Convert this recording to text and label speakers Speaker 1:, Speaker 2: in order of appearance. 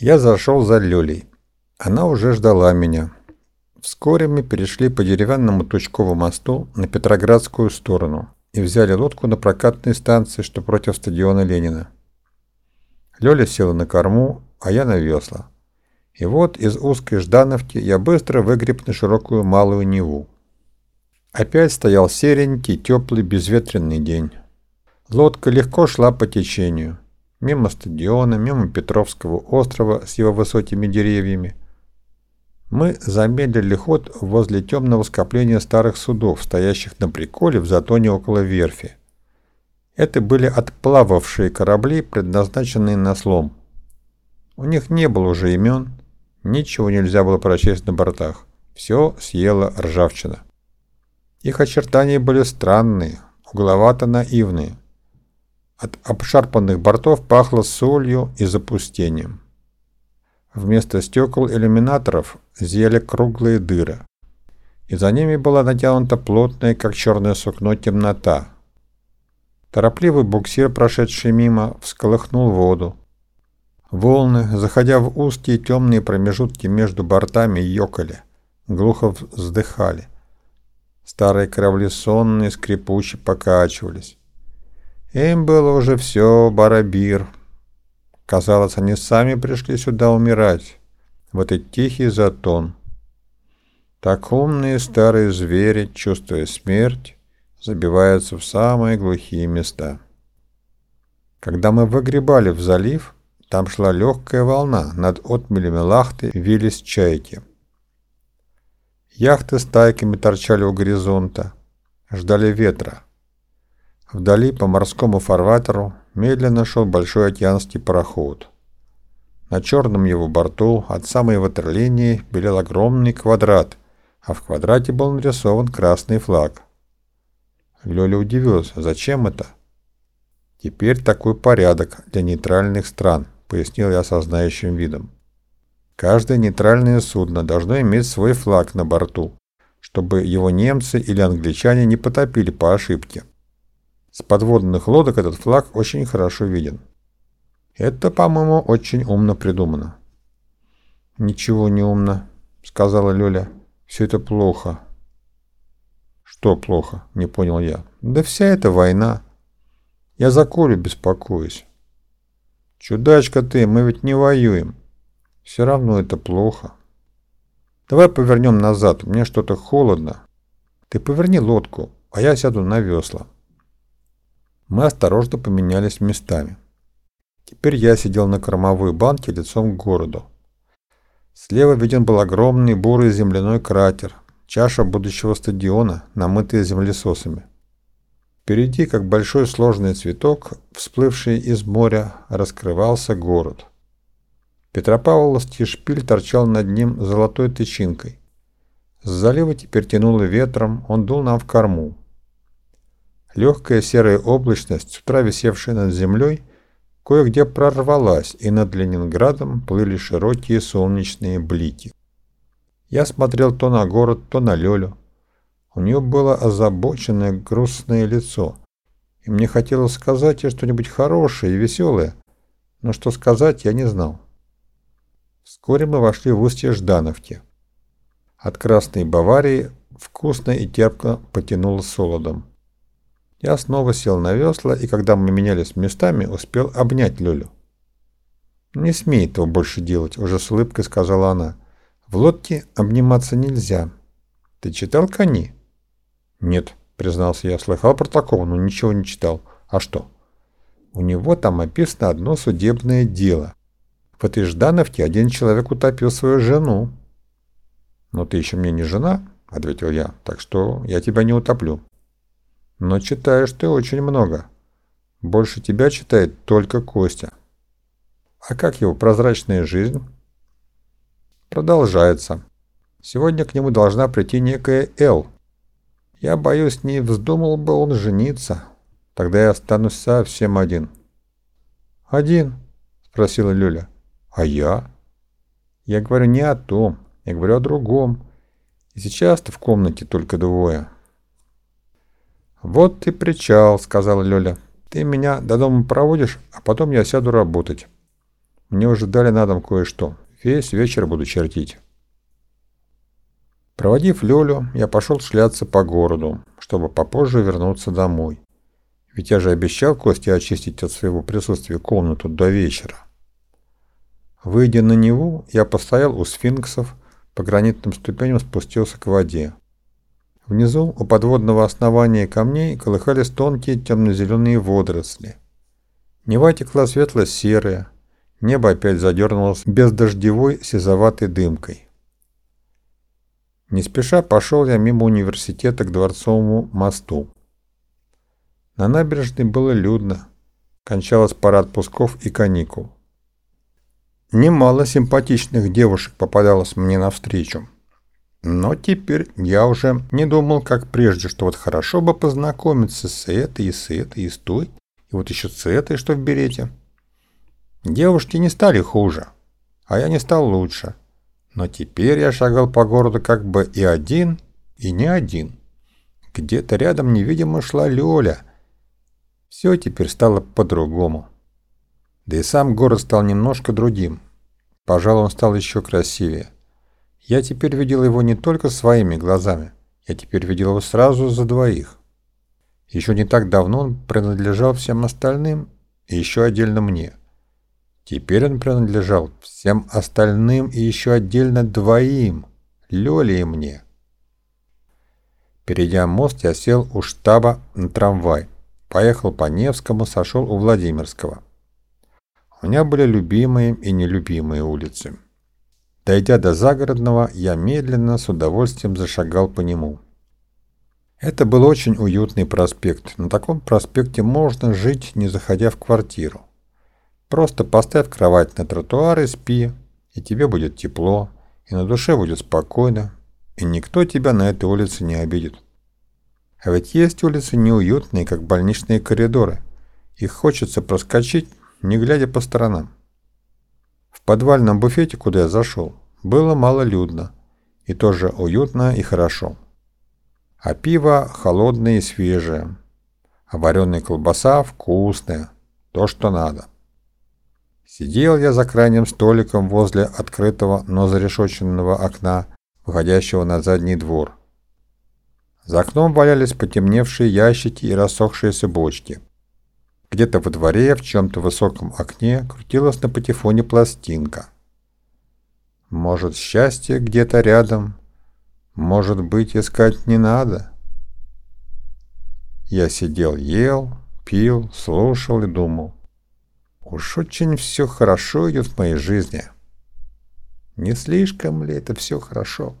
Speaker 1: Я зашел за Лёлей. Она уже ждала меня. Вскоре мы перешли по деревянному Тучковому мосту на Петроградскую сторону и взяли лодку на прокатной станции, что против стадиона Ленина. Лёля села на корму, а я на весла. И вот из узкой Ждановки я быстро выгреб на широкую Малую Неву. Опять стоял серенький, теплый, безветренный день. Лодка легко шла по течению мимо стадиона, мимо Петровского острова с его высокими деревьями. Мы замедлили ход возле темного скопления старых судов, стоящих на приколе в затоне около верфи. Это были отплававшие корабли, предназначенные на слом. У них не было уже имен, ничего нельзя было прочесть на бортах. Все съела ржавчина. Их очертания были странные, угловато-наивные. От обшарпанных бортов пахло солью и запустением. Вместо стекол иллюминаторов зияли круглые дыры. И за ними была натянута плотная, как черное сукно, темнота. Торопливый буксир, прошедший мимо, всколыхнул воду. Волны, заходя в узкие темные промежутки между бортами, ёкали, глухо вздыхали. Старые корабли сонные, скрипуче покачивались. Им было уже все барабир. Казалось, они сами пришли сюда умирать, в этот тихий затон. Так умные старые звери, чувствуя смерть, забиваются в самые глухие места. Когда мы выгребали в залив, там шла легкая волна, над отмелями лахты вились чайки. Яхты стайками торчали у горизонта, ждали ветра. Вдали по морскому фарватеру медленно шел большой океанский пароход. На черном его борту от самой ватерлинии белел огромный квадрат, а в квадрате был нарисован красный флаг. Лёля удивился, зачем это? Теперь такой порядок для нейтральных стран, пояснил я со знающим видом. Каждое нейтральное судно должно иметь свой флаг на борту, чтобы его немцы или англичане не потопили по ошибке. С подводных лодок этот флаг очень хорошо виден. Это, по-моему, очень умно придумано. Ничего не умно, сказала Лёля. Все это плохо. Что плохо? Не понял я. Да вся эта война. Я за Колю беспокоюсь. Чудачка ты, мы ведь не воюем. Все равно это плохо. Давай повернем назад, мне что-то холодно. Ты поверни лодку, а я сяду на весла. Мы осторожно поменялись местами. Теперь я сидел на кормовой банке лицом к городу. Слева виден был огромный бурый земляной кратер, чаша будущего стадиона, намытая землесосами. Впереди, как большой сложный цветок, всплывший из моря, раскрывался город. Петропавловский шпиль торчал над ним золотой тычинкой. С залива теперь тянуло ветром, он дул нам в корму. Легкая серая облачность, с утра висевшая над землей, кое-где прорвалась, и над Ленинградом плыли широкие солнечные блики. Я смотрел то на город, то на Лёлю. У нее было озабоченное грустное лицо, и мне хотелось сказать ей что-нибудь хорошее и веселое, но что сказать я не знал. Вскоре мы вошли в устье Ждановки. От Красной Баварии вкусно и терпко потянуло солодом. Я снова сел на весла, и когда мы менялись местами, успел обнять Лёлю. «Не смей этого больше делать», — уже с улыбкой сказала она. «В лодке обниматься нельзя. Ты читал кони?» «Нет», — признался я. «Слыхал про такого, но ничего не читал. А что?» «У него там описано одно судебное дело. В этой Ждановке один человек утопил свою жену». «Но ты еще мне не жена», — ответил я, — «так что я тебя не утоплю». Но читаешь ты очень много. Больше тебя читает только Костя. А как его прозрачная жизнь? Продолжается. Сегодня к нему должна прийти некая Эл. Я боюсь, не вздумал бы он жениться. Тогда я останусь совсем один. Один? Спросила Люля. А я? Я говорю не о том, я говорю о другом. И сейчас-то в комнате только двое. «Вот и причал», — сказала Лёля. «Ты меня до дома проводишь, а потом я сяду работать». Мне уже дали на дом кое-что. Весь вечер буду чертить. Проводив Лёлю, я пошел шляться по городу, чтобы попозже вернуться домой. Ведь я же обещал Косте очистить от своего присутствия комнату до вечера. Выйдя на Неву, я постоял у сфинксов, по гранитным ступеням спустился к воде. Внизу, у подводного основания камней, колыхались тонкие темно-зеленые водоросли. Нева текла светло-серая, небо опять задернулось бездождевой сизоватой дымкой. Не спеша пошел я мимо университета к Дворцовому мосту. На набережной было людно. Кончалась пара отпусков и каникул. Немало симпатичных девушек попадалось мне навстречу. Но теперь я уже не думал, как прежде, что вот хорошо бы познакомиться с этой и с этой, и с той, и вот еще с этой, что в берете. Девушки не стали хуже, а я не стал лучше. Но теперь я шагал по городу как бы и один, и не один. Где-то рядом невидимо шла Лёля. Все теперь стало по-другому. Да и сам город стал немножко другим. Пожалуй, он стал еще красивее. Я теперь видел его не только своими глазами, я теперь видел его сразу за двоих. Еще не так давно он принадлежал всем остальным и еще отдельно мне. Теперь он принадлежал всем остальным и еще отдельно двоим, Лёле и мне. Перейдя мост, я сел у штаба на трамвай. Поехал по Невскому, сошел у Владимирского. У меня были любимые и нелюбимые улицы. Дойдя до Загородного, я медленно, с удовольствием зашагал по нему. Это был очень уютный проспект. На таком проспекте можно жить, не заходя в квартиру. Просто поставь кровать на тротуар и спи, и тебе будет тепло, и на душе будет спокойно, и никто тебя на этой улице не обидит. А ведь есть улицы неуютные, как больничные коридоры. Их хочется проскочить, не глядя по сторонам. В подвальном буфете, куда я зашел, было малолюдно, и тоже уютно и хорошо. А пиво холодное и свежее, а вареная колбаса вкусная, то, что надо. Сидел я за крайним столиком возле открытого, но зарешоченного окна, выходящего на задний двор. За окном валялись потемневшие ящики и рассохшиеся бочки. Где-то во дворе, в чем-то высоком окне, крутилась на патефоне пластинка. Может, счастье где-то рядом, может быть, искать не надо. Я сидел, ел, пил, слушал и думал. Уж очень все хорошо идет в моей жизни. Не слишком ли это все хорошо?